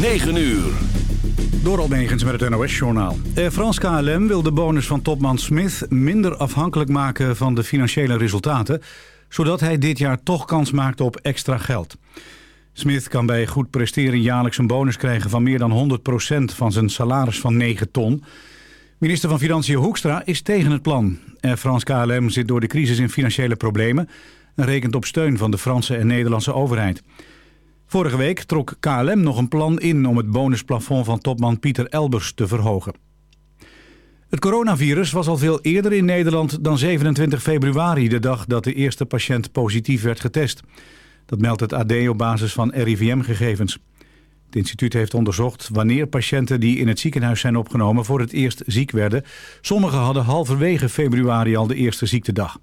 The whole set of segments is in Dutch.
9 uur. Door Almegens met het NOS-journaal. Air France KLM wil de bonus van topman Smith minder afhankelijk maken van de financiële resultaten, zodat hij dit jaar toch kans maakt op extra geld. Smith kan bij goed presteren jaarlijks een bonus krijgen van meer dan 100% van zijn salaris van 9 ton. Minister van Financiën Hoekstra is tegen het plan. Air France KLM zit door de crisis in financiële problemen en rekent op steun van de Franse en Nederlandse overheid. Vorige week trok KLM nog een plan in om het bonusplafond van topman Pieter Elbers te verhogen. Het coronavirus was al veel eerder in Nederland dan 27 februari, de dag dat de eerste patiënt positief werd getest. Dat meldt het AD op basis van RIVM-gegevens. Het instituut heeft onderzocht wanneer patiënten die in het ziekenhuis zijn opgenomen voor het eerst ziek werden. Sommigen hadden halverwege februari al de eerste ziektedag.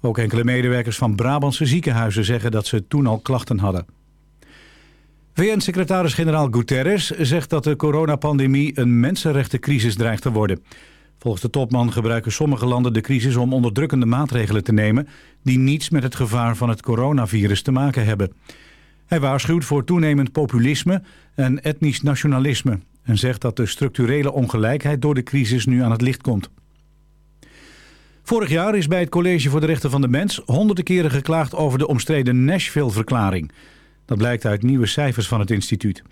Ook enkele medewerkers van Brabantse ziekenhuizen zeggen dat ze toen al klachten hadden. VN-secretaris-generaal Guterres zegt dat de coronapandemie een mensenrechtencrisis dreigt te worden. Volgens de topman gebruiken sommige landen de crisis om onderdrukkende maatregelen te nemen... die niets met het gevaar van het coronavirus te maken hebben. Hij waarschuwt voor toenemend populisme en etnisch nationalisme... en zegt dat de structurele ongelijkheid door de crisis nu aan het licht komt. Vorig jaar is bij het College voor de Rechten van de Mens... honderden keren geklaagd over de omstreden Nashville-verklaring... Dat blijkt uit nieuwe cijfers van het instituut.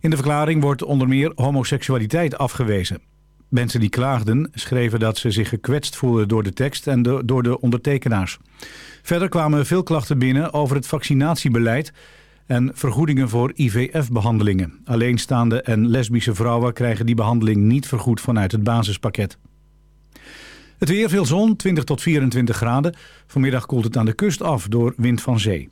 In de verklaring wordt onder meer homoseksualiteit afgewezen. Mensen die klaagden schreven dat ze zich gekwetst voelden door de tekst en door de ondertekenaars. Verder kwamen veel klachten binnen over het vaccinatiebeleid en vergoedingen voor IVF-behandelingen. Alleenstaande en lesbische vrouwen krijgen die behandeling niet vergoed vanuit het basispakket. Het weer, veel zon, 20 tot 24 graden. Vanmiddag koelt het aan de kust af door wind van zee.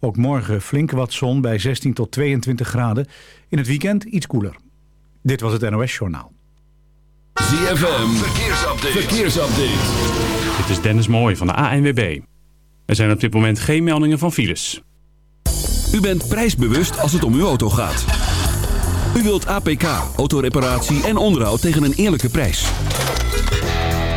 Ook morgen flink wat zon bij 16 tot 22 graden. In het weekend iets koeler. Dit was het NOS Journaal. ZFM, verkeersupdate. verkeersupdate. Dit is Dennis Mooij van de ANWB. Er zijn op dit moment geen meldingen van files. U bent prijsbewust als het om uw auto gaat. U wilt APK, autoreparatie en onderhoud tegen een eerlijke prijs.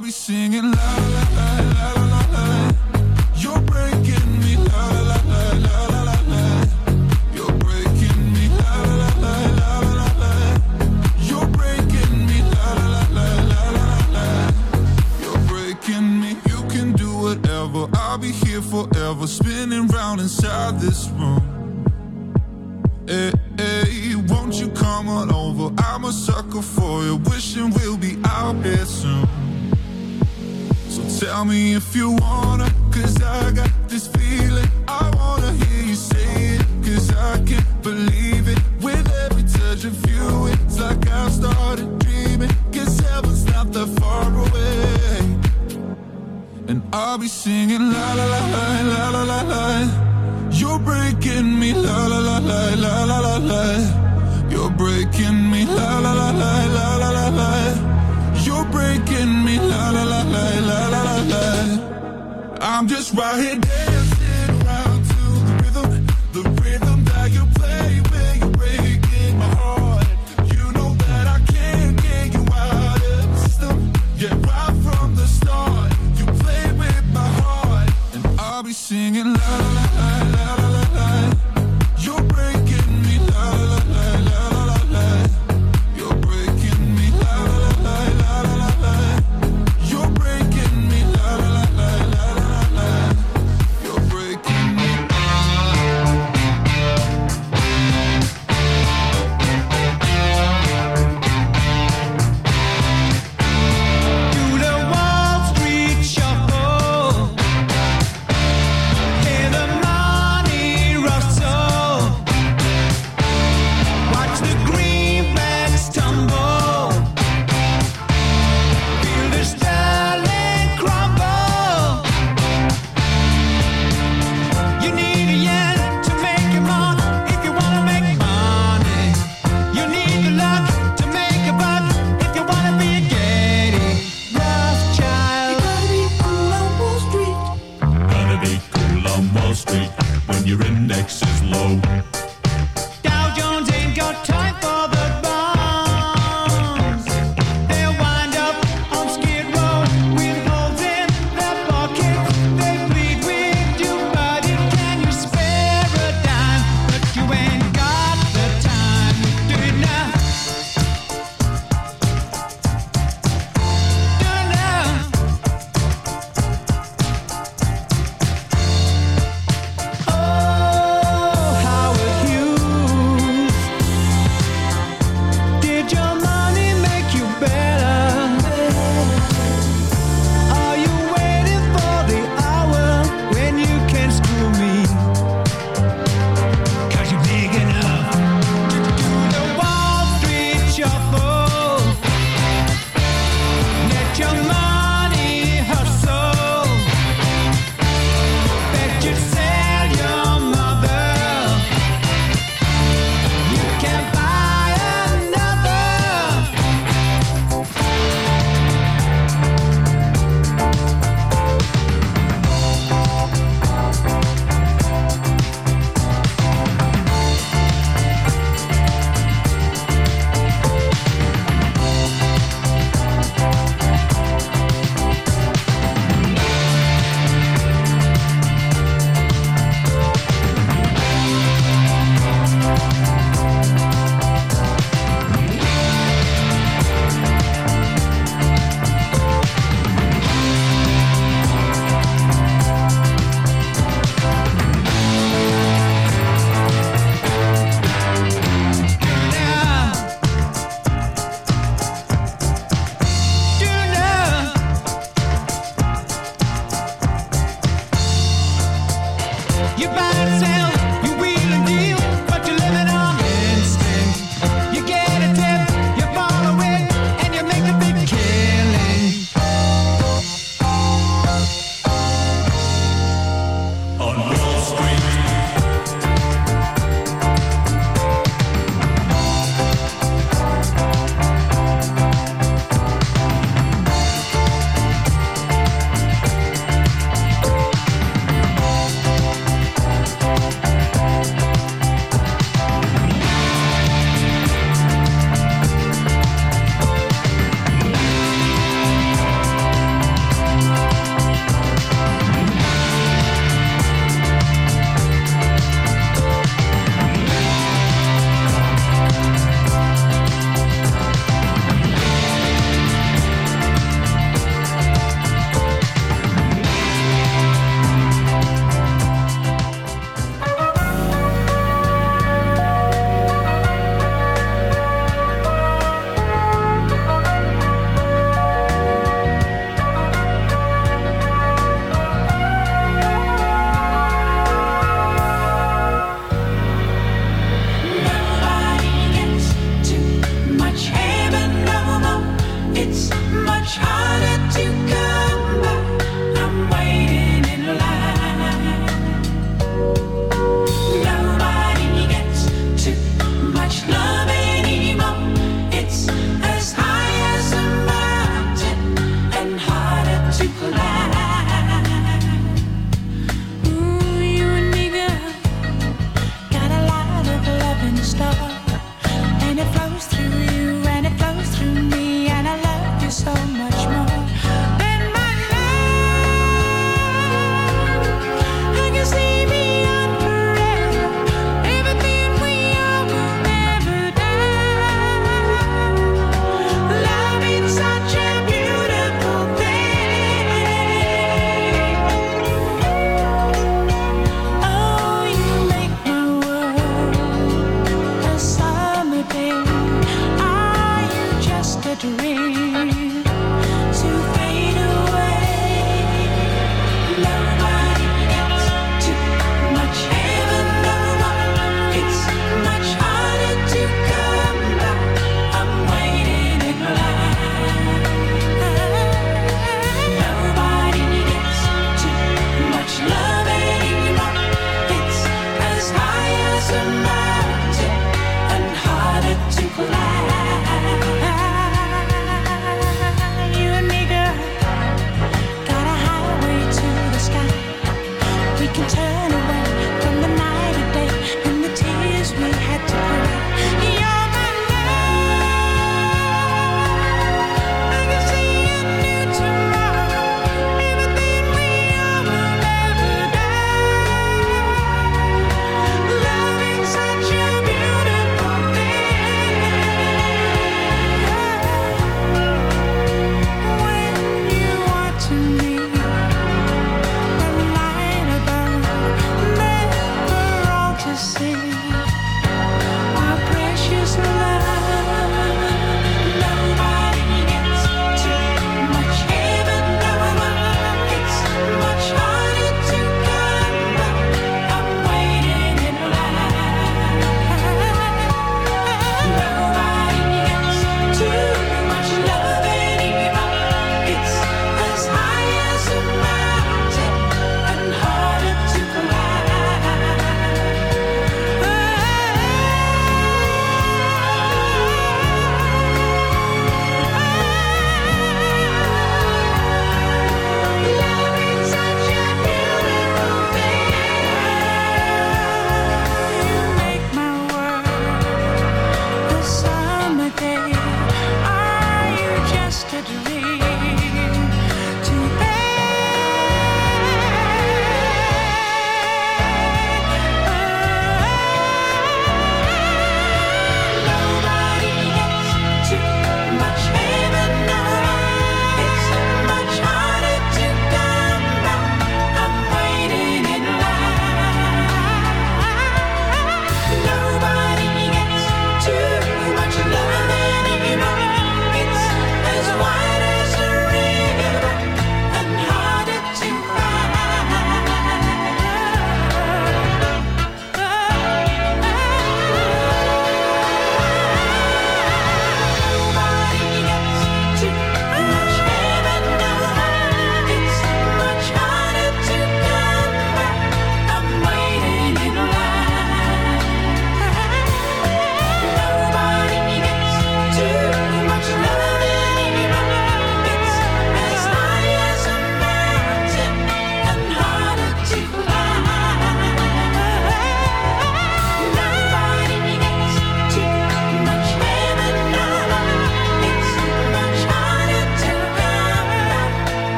I'll be singing la la la if you want.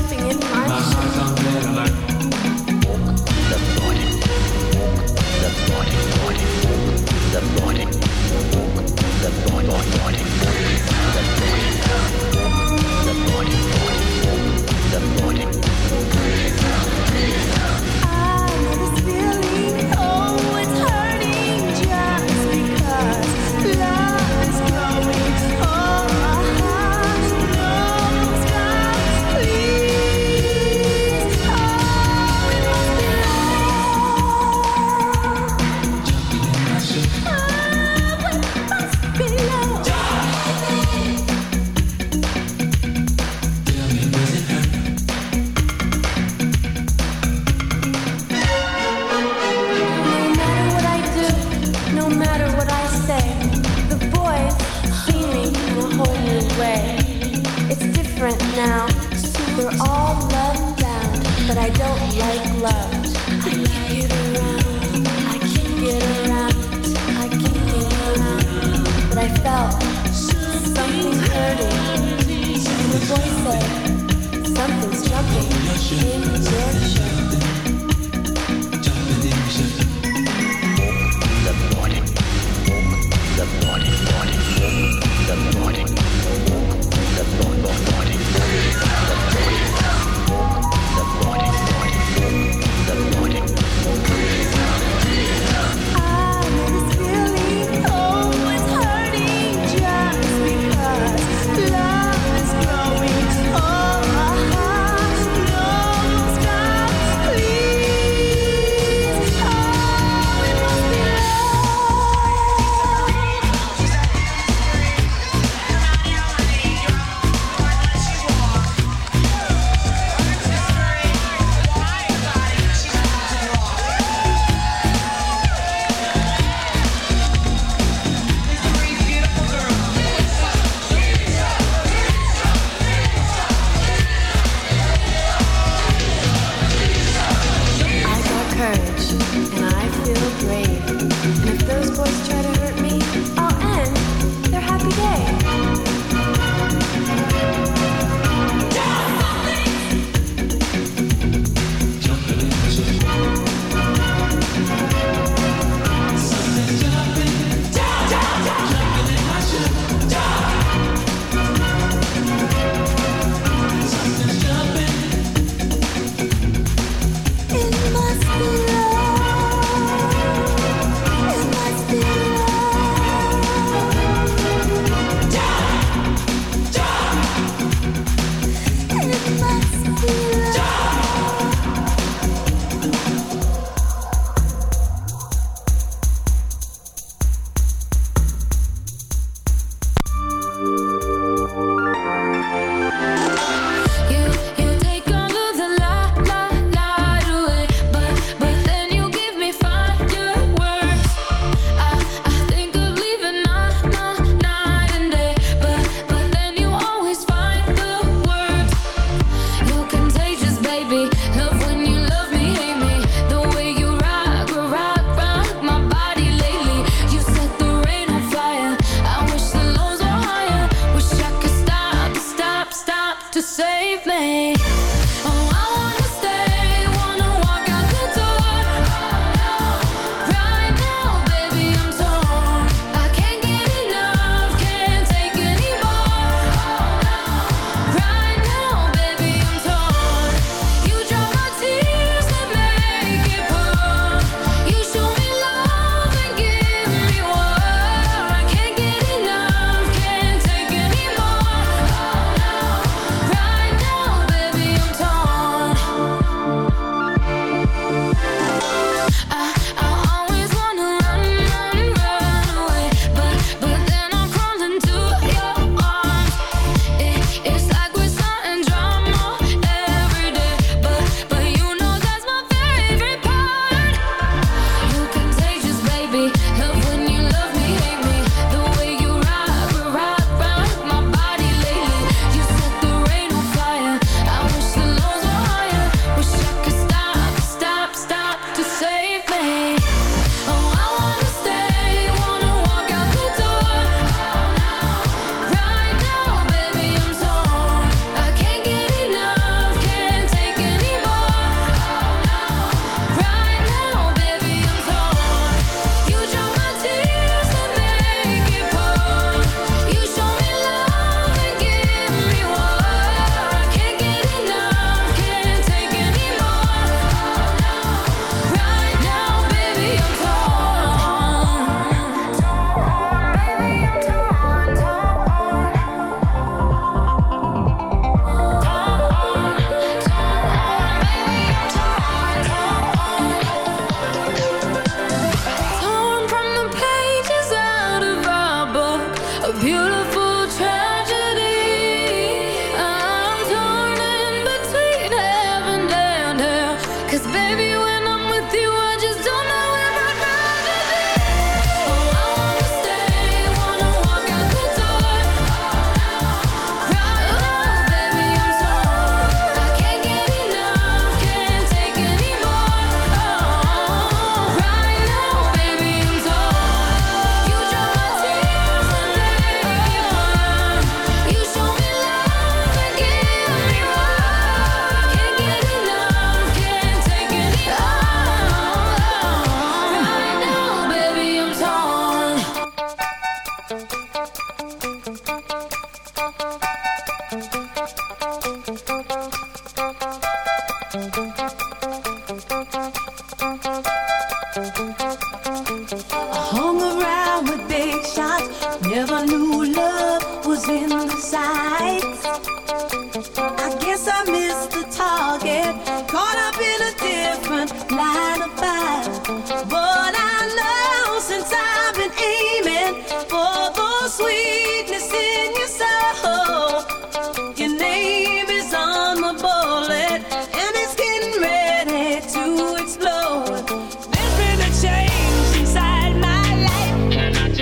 Jumping. In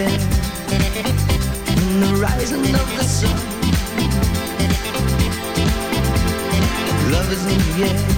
again in the rising of the sun. Love is in the air.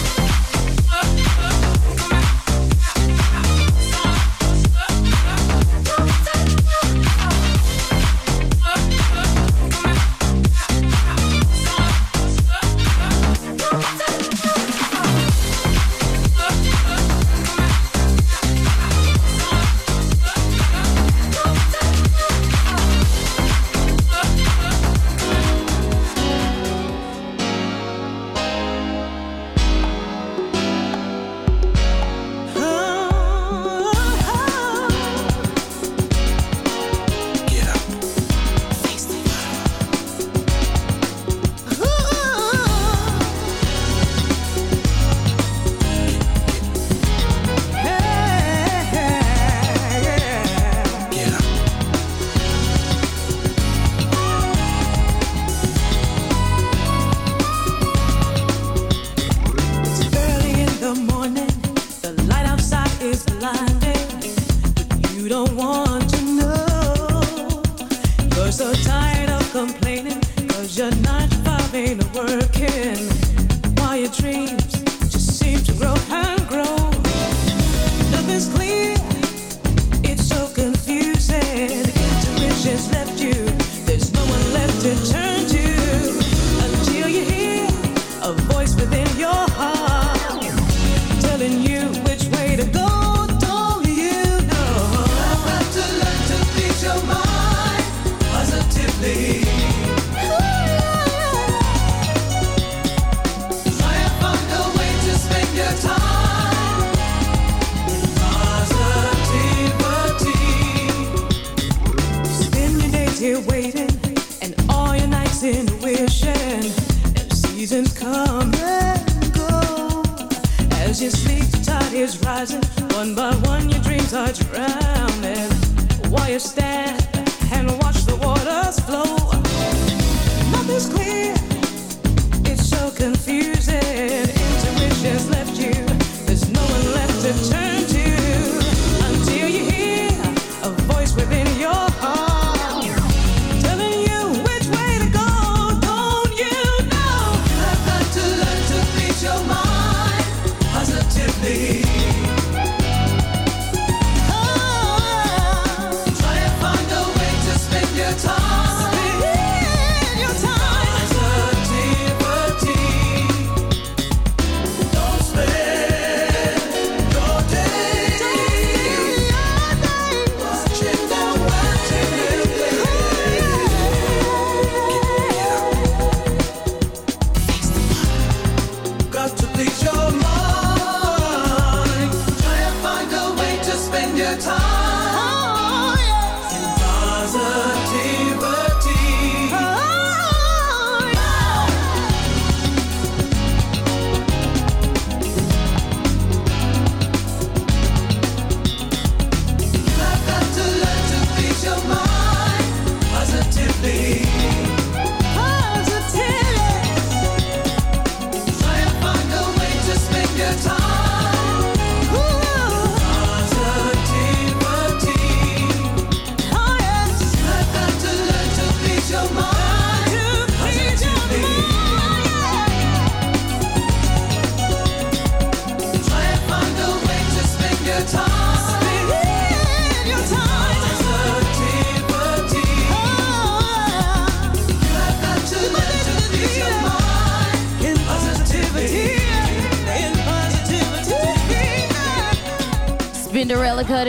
ashes left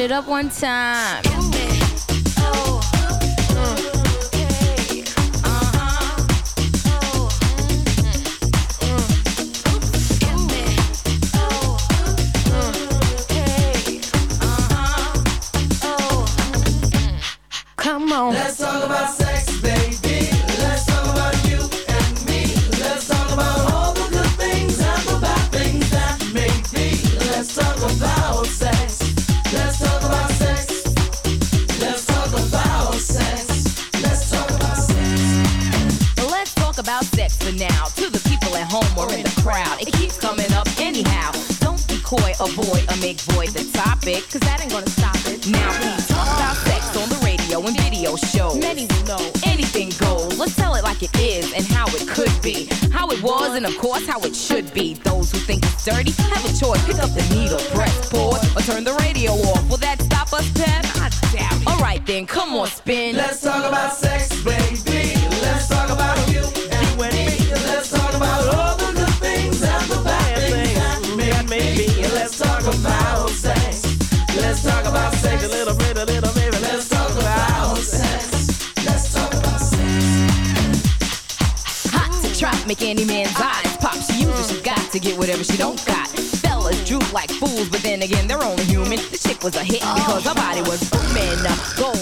it up one time. Then, come on, spin. Let's talk about sex, baby. Let's talk about you and me. Let's talk about all the good things and the bad things that may be. Let's talk about sex. Let's talk about sex a little bit, a little baby. Let's talk about sex. Let's talk about sex. Hot to trap, make any man's eyes pop. She uses, she got to get whatever she don't got. Fellas droop like fools, but then again, they're only human. The chick was a hit because her body was booming. Gold, pearl, rubies,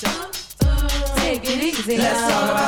Take it easy. Let's talk about